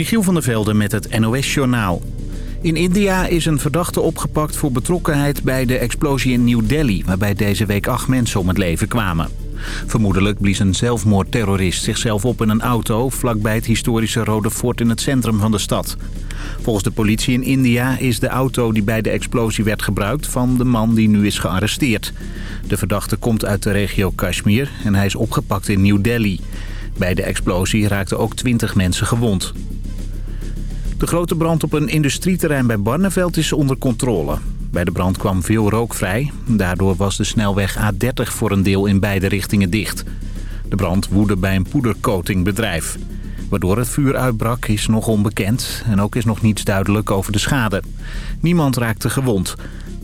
Michiel van der Velde met het NOS-journaal. In India is een verdachte opgepakt voor betrokkenheid bij de explosie in New Delhi... waarbij deze week acht mensen om het leven kwamen. Vermoedelijk blies een zelfmoordterrorist zichzelf op in een auto... vlakbij het historische Rode Fort in het centrum van de stad. Volgens de politie in India is de auto die bij de explosie werd gebruikt... van de man die nu is gearresteerd. De verdachte komt uit de regio Kashmir en hij is opgepakt in New Delhi. Bij de explosie raakten ook 20 mensen gewond. De grote brand op een industrieterrein bij Barneveld is onder controle. Bij de brand kwam veel rook vrij. Daardoor was de snelweg A30 voor een deel in beide richtingen dicht. De brand woedde bij een poedercoatingbedrijf. Waardoor het vuur uitbrak is nog onbekend en ook is nog niets duidelijk over de schade. Niemand raakte gewond.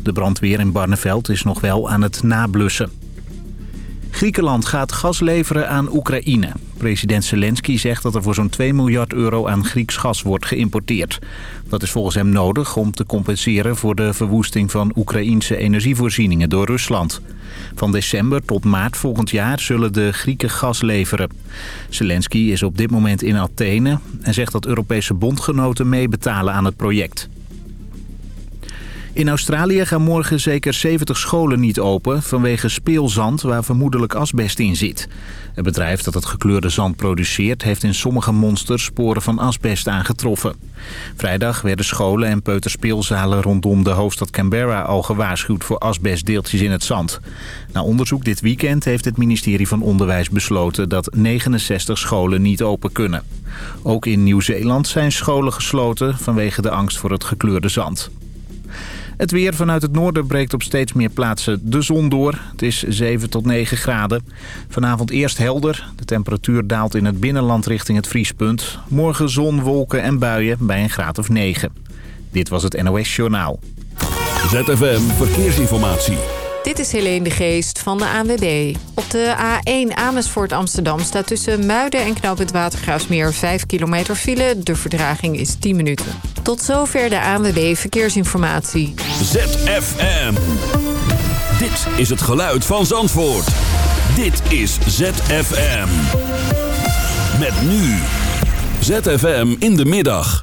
De brandweer in Barneveld is nog wel aan het nablussen. Griekenland gaat gas leveren aan Oekraïne. President Zelensky zegt dat er voor zo'n 2 miljard euro aan Grieks gas wordt geïmporteerd. Dat is volgens hem nodig om te compenseren voor de verwoesting van Oekraïense energievoorzieningen door Rusland. Van december tot maart volgend jaar zullen de Grieken gas leveren. Zelensky is op dit moment in Athene en zegt dat Europese bondgenoten meebetalen aan het project. In Australië gaan morgen zeker 70 scholen niet open vanwege speelzand waar vermoedelijk asbest in zit. Het bedrijf dat het gekleurde zand produceert heeft in sommige monsters sporen van asbest aangetroffen. Vrijdag werden scholen en peuterspeelzalen rondom de hoofdstad Canberra al gewaarschuwd voor asbestdeeltjes in het zand. Na onderzoek dit weekend heeft het ministerie van Onderwijs besloten dat 69 scholen niet open kunnen. Ook in Nieuw-Zeeland zijn scholen gesloten vanwege de angst voor het gekleurde zand. Het weer vanuit het noorden breekt op steeds meer plaatsen de zon door. Het is 7 tot 9 graden. Vanavond eerst helder. De temperatuur daalt in het binnenland richting het vriespunt. Morgen zon, wolken en buien bij een graad of 9. Dit was het NOS Journaal. ZFM Verkeersinformatie. Dit is Helene de Geest van de ANWB. Op de A1 Amersfoort Amsterdam staat tussen Muiden en Knoop Watergraafsmeer 5 kilometer file. De verdraging is 10 minuten. Tot zover de ANWB Verkeersinformatie. ZFM. Dit is het geluid van Zandvoort. Dit is ZFM. Met nu. ZFM in de middag.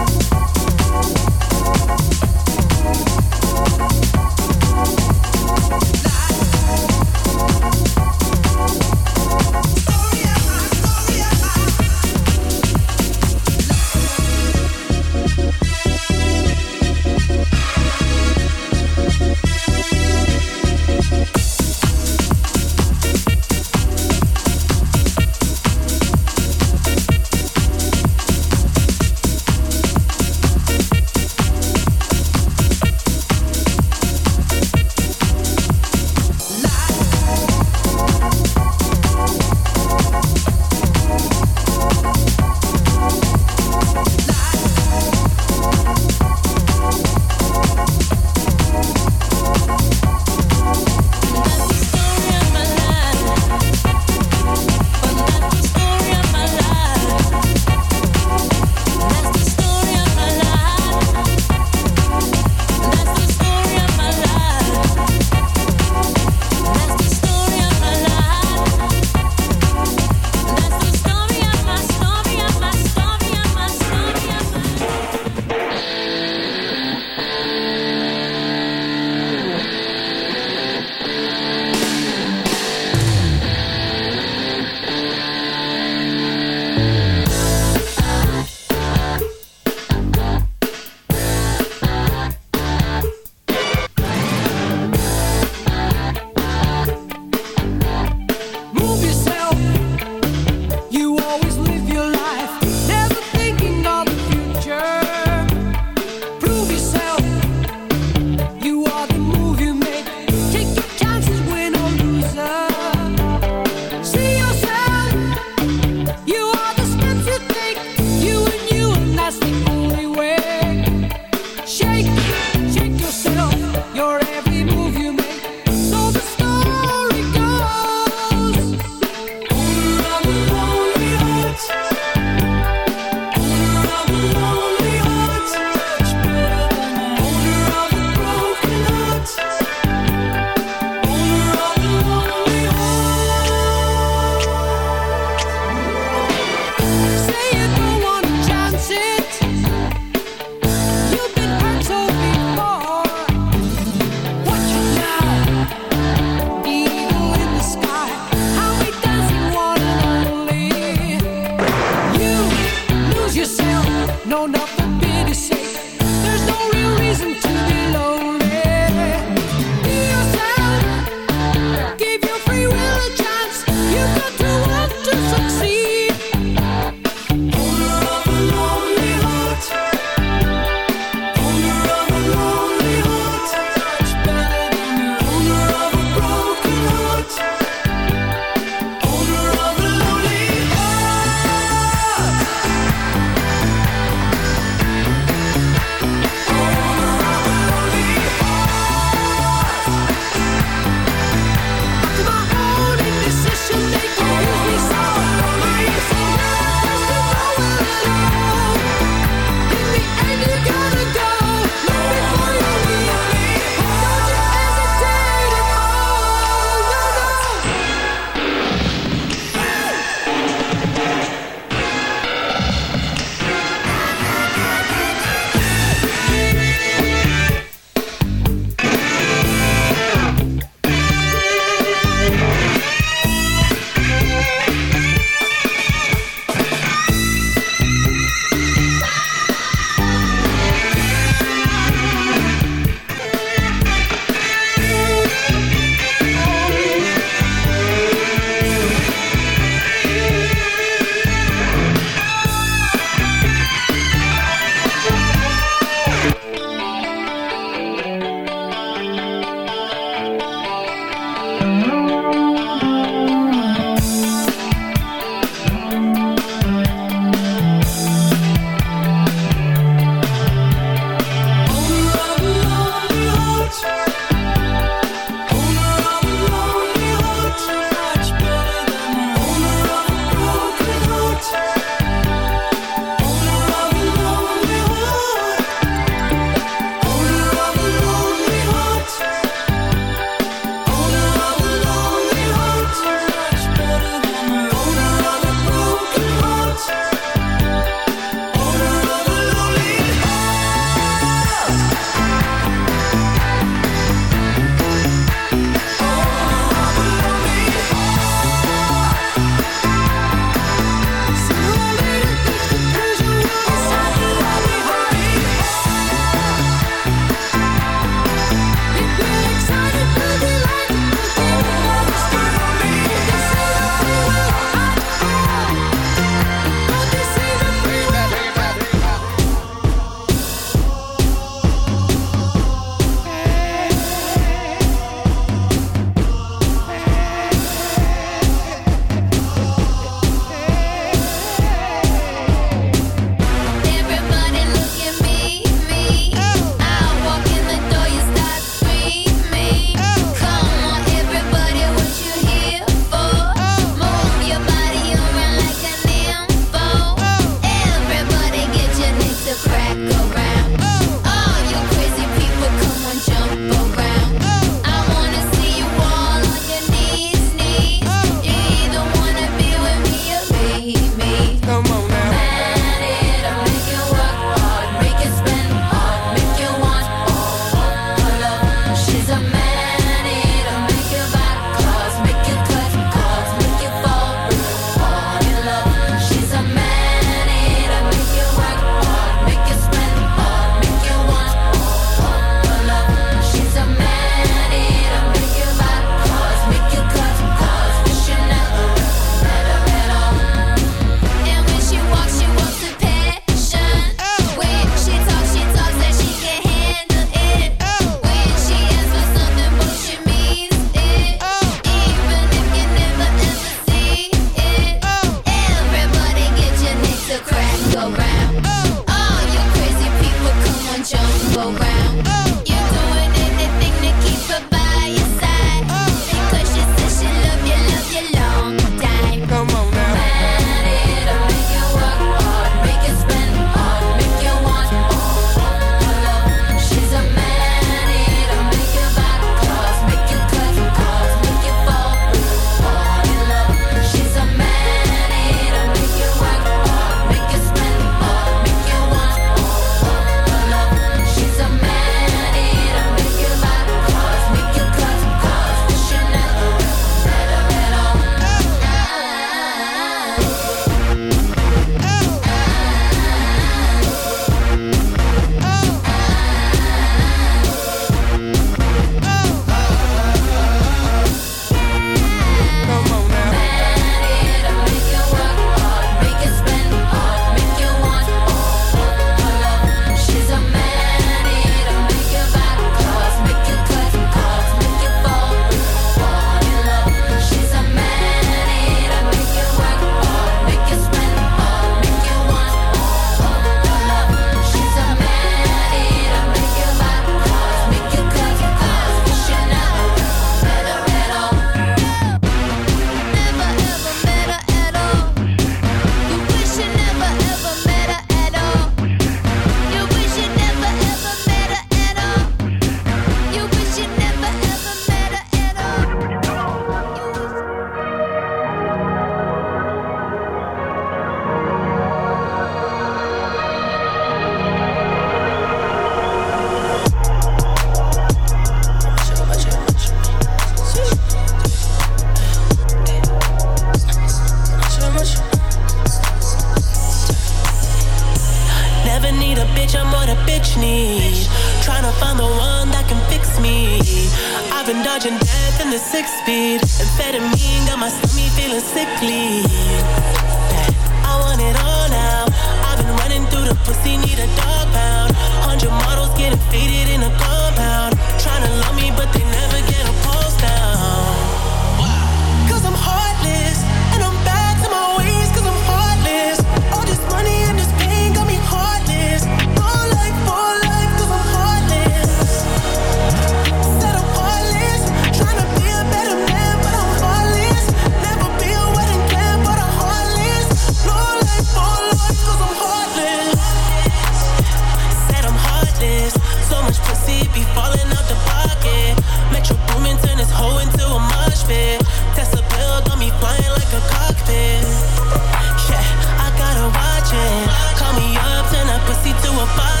my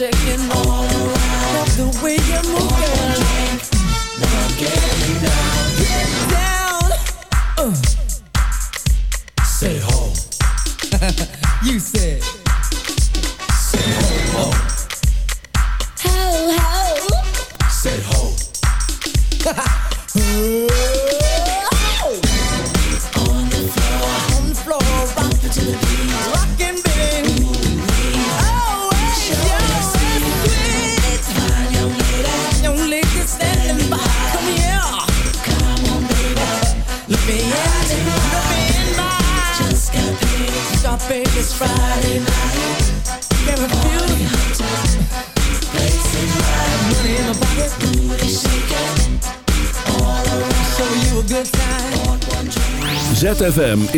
ZFM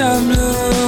Of blue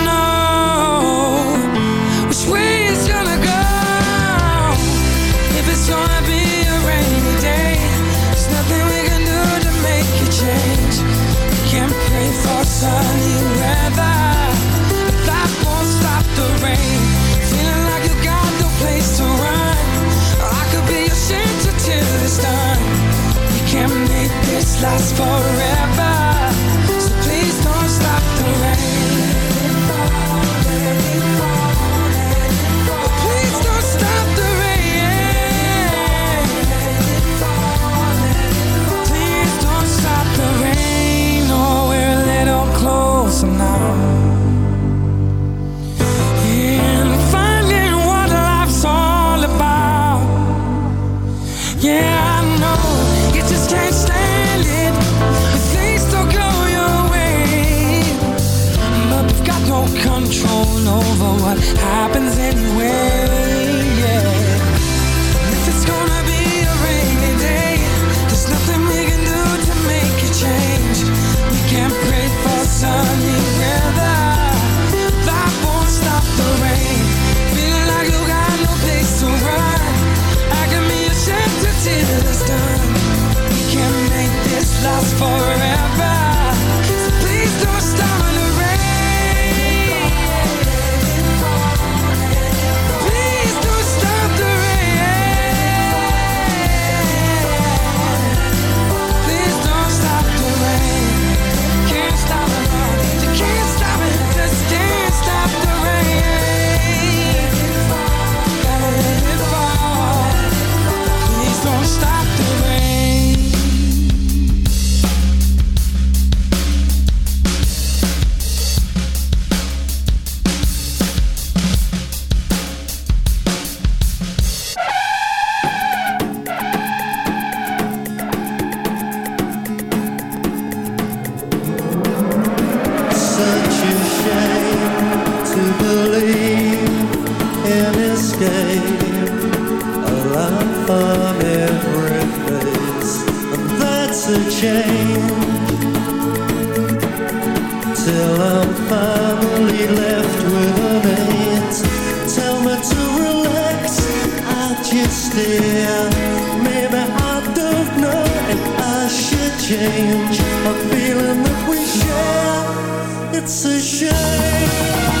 We can pray for sunny weather. That won't stop the rain. Feeling like you got no place to run. I could be your shelter till We can make this last forever I'm finally left with an aunt Tell me to relax, I just stare. Maybe I don't know and I should change. A feeling that we share, it's a shame.